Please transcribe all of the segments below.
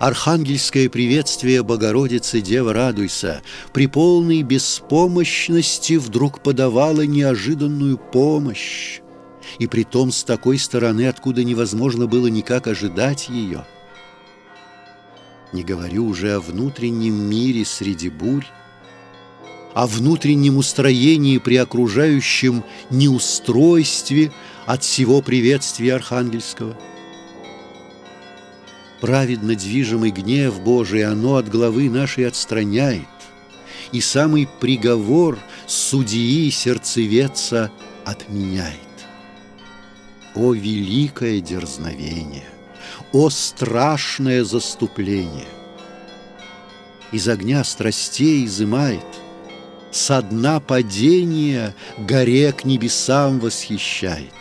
Архангельское приветствие Богородицы Дева радуйся, при полной беспомощности вдруг подавала неожиданную помощь, и притом с такой стороны, откуда невозможно было никак ожидать ее. Не говорю уже о внутреннем мире среди бурь, о внутреннем устроении при окружающем неустройстве от всего приветствия архангельского – праведно движимый гнев Божий, оно от главы нашей отстраняет, и самый приговор судьи сердцевеца отменяет. О великое дерзновение! О страшное заступление! Из огня страстей изымает, Со дна падения горе к небесам восхищает.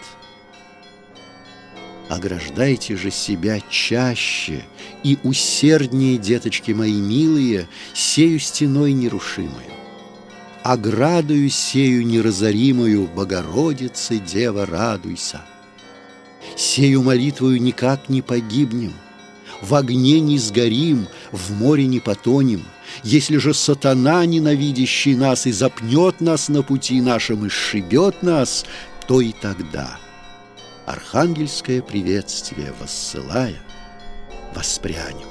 Ограждайте же себя чаще и усерднее, деточки мои милые, сею стеной нерушимую. Оградою сею неразоримую, Богородице, Дева, радуйся. Сею молитвою никак не погибнем, В огне не сгорим, в море не потонем, Если же сатана, ненавидящий нас, И запнет нас на пути нашем, и сшибет нас, то и тогда — архангельское приветствие воссылая, воспрянем,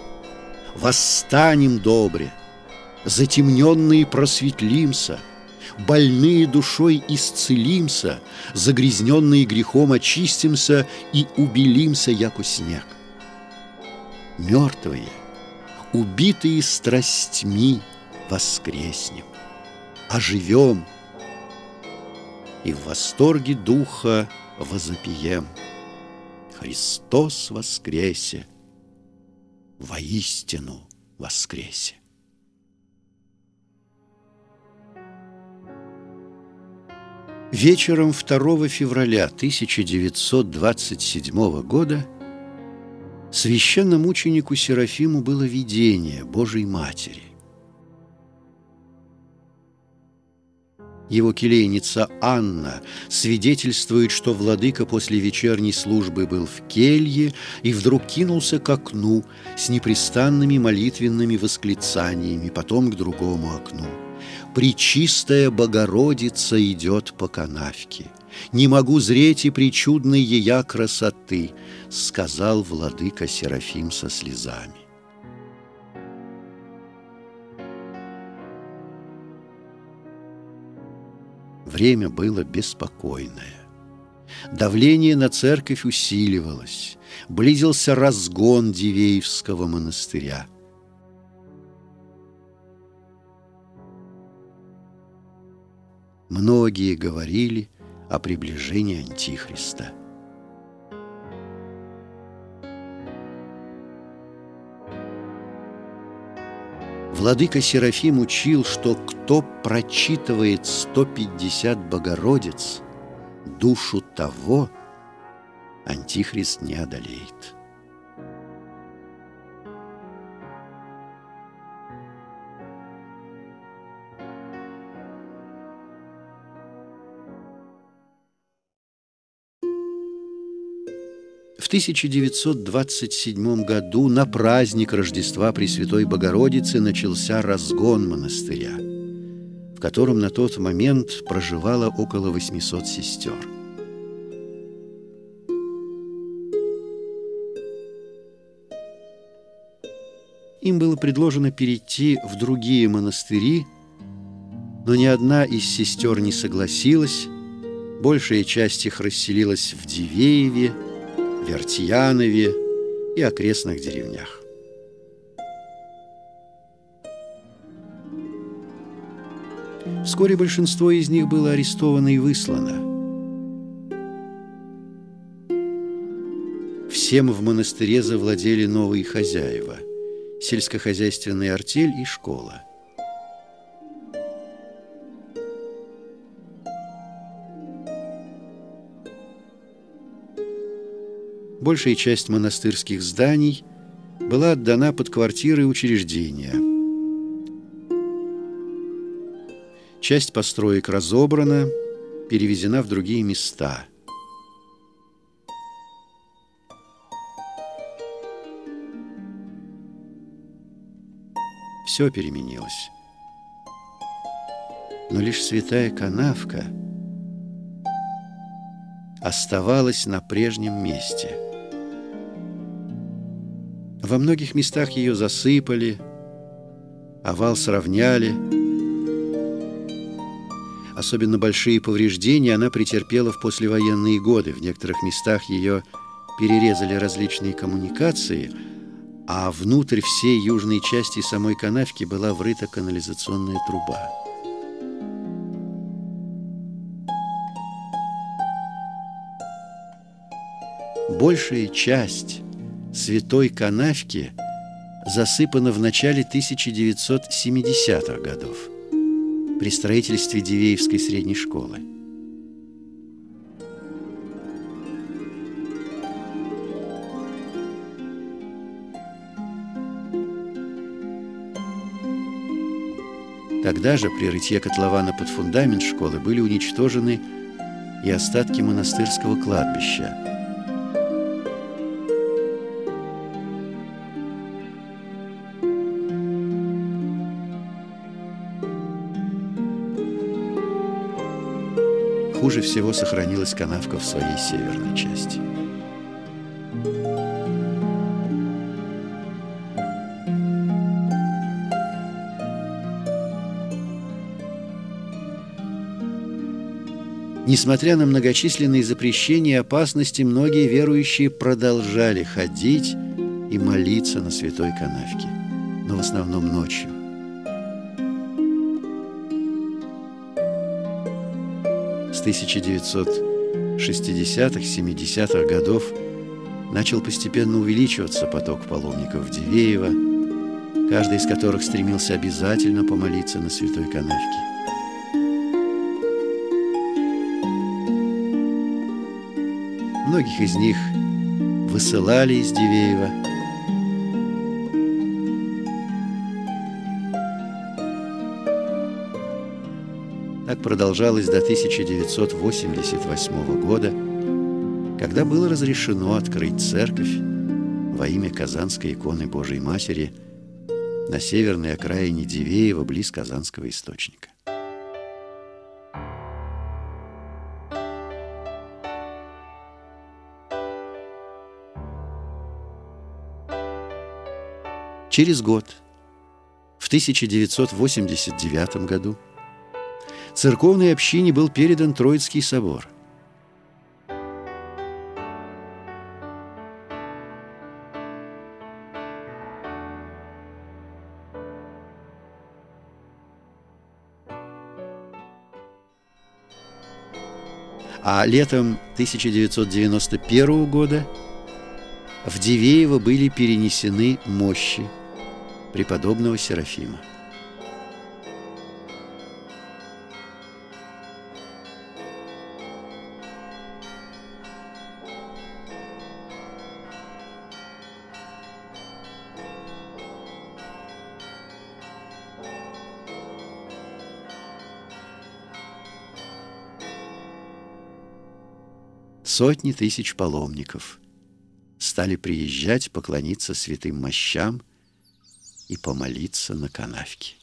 восстанем добре, затемненные просветлимся, больные душой исцелимся, загрязненные грехом очистимся и убелимся, яко снег. Мертвые, убитые страстьми, воскреснем, оживем, и в восторге духа возопием. Христос воскресе, воистину воскресе. Вечером 2 февраля 1927 года священномученику Серафиму было видение Божьей Матери. Его келейница Анна свидетельствует, что владыка после вечерней службы был в келье и вдруг кинулся к окну с непрестанными молитвенными восклицаниями, потом к другому окну. «Пречистая Богородица идет по канавке. Не могу зреть и причудной ея красоты», — сказал владыка Серафим со слезами. Время было беспокойное. Давление на церковь усиливалось. Близился разгон Дивеевского монастыря. Многие говорили о приближении Антихриста – Владыка Серафим учил, что кто прочитывает 150 Богородиц, душу того Антихрист не одолеет. В 1927 году на праздник Рождества Пресвятой Богородицы начался разгон монастыря, в котором на тот момент проживало около 800 сестер. Им было предложено перейти в другие монастыри, но ни одна из сестер не согласилась, большая часть их расселилась в Дивееве, Вертьянове и окрестных деревнях. Вскоре большинство из них было арестовано и выслано. Всем в монастыре завладели новые хозяева – сельскохозяйственная артель и школа – большая часть монастырских зданий была отдана под квартиры учреждения. Часть построек разобрана, перевезена в другие места. все переменилось. Но лишь святая канавка оставалась на прежнем месте. Во многих местах ее засыпали, овал сравняли. Особенно большие повреждения она претерпела в послевоенные годы. В некоторых местах ее перерезали различные коммуникации, а внутрь всей южной части самой канавки была врыта канализационная труба. Большая часть святой канавки засыпана в начале 1970-х годов при строительстве Дивеевской средней школы. Тогда же при рытье котлована под фундамент школы были уничтожены и остатки монастырского кладбища. Хуже всего сохранилась канавка в своей северной части. Несмотря на многочисленные запрещения и опасности, многие верующие продолжали ходить и молиться на святой канавке, но в основном ночью. С 1960-х, 70-х годов начал постепенно увеличиваться поток паломников в Дивеево, каждый из которых стремился обязательно помолиться на святой канавке. Многих из них высылали из Дивеева. Так продолжалось до 1988 года, когда было разрешено открыть церковь во имя Казанской иконы Божией Матери на северной окраине Дивеева близ Казанского источника. Через год, в 1989 году, церковной общине был передан Троицкий собор. А летом 1991 года в Дивеево были перенесены мощи – преподобного Серафима. Сотни тысяч паломников стали приезжать поклониться святым мощам и помолиться на канавке.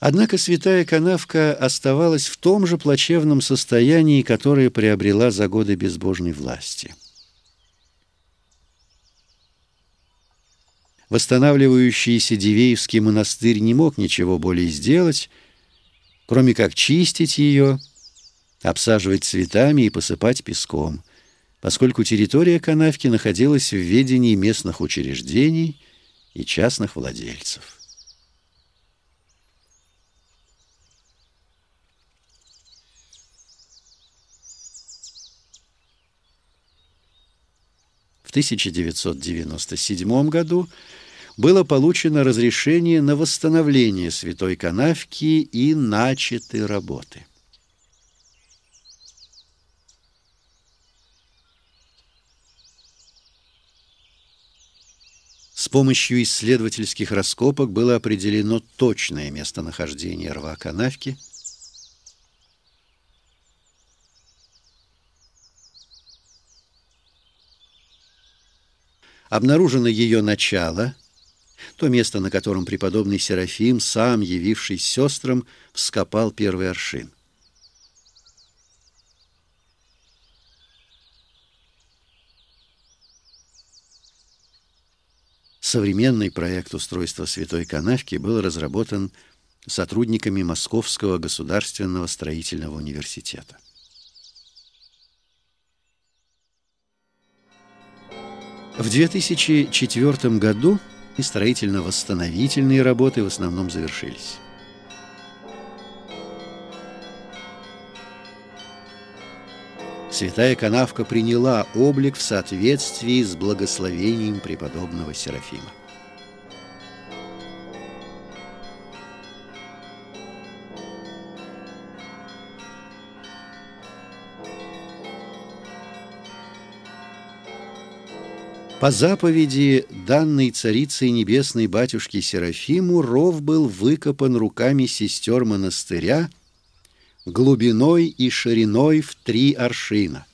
Однако святая канавка оставалась в том же плачевном состоянии, которое приобрела за годы безбожной власти – восстанавливающийся Дивеевский монастырь не мог ничего более сделать, кроме как чистить ее, обсаживать цветами и посыпать песком, поскольку территория канавки находилась в ведении местных учреждений и частных владельцев. В 1997 году было получено разрешение на восстановление Святой Канавки и начаты работы. С помощью исследовательских раскопок было определено точное местонахождение рва канавки. Обнаружено ее начало, то место, на котором преподобный Серафим, сам явившись сестрам, вскопал первый аршин. Современный проект устройства Святой Канавки был разработан сотрудниками Московского государственного строительного университета. В 2004 году строительно-восстановительные работы в основном завершились. Святая канавка приняла облик в соответствии с благословением преподобного Серафима. По заповеди, данной царицей небесной батюшки Серафиму, ров был выкопан руками сестер монастыря глубиной и шириной в три аршина.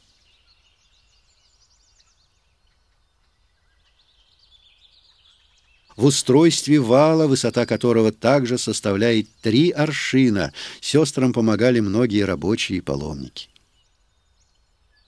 В устройстве вала, высота которого также составляет три аршина, сестрам помогали многие рабочие и паломники.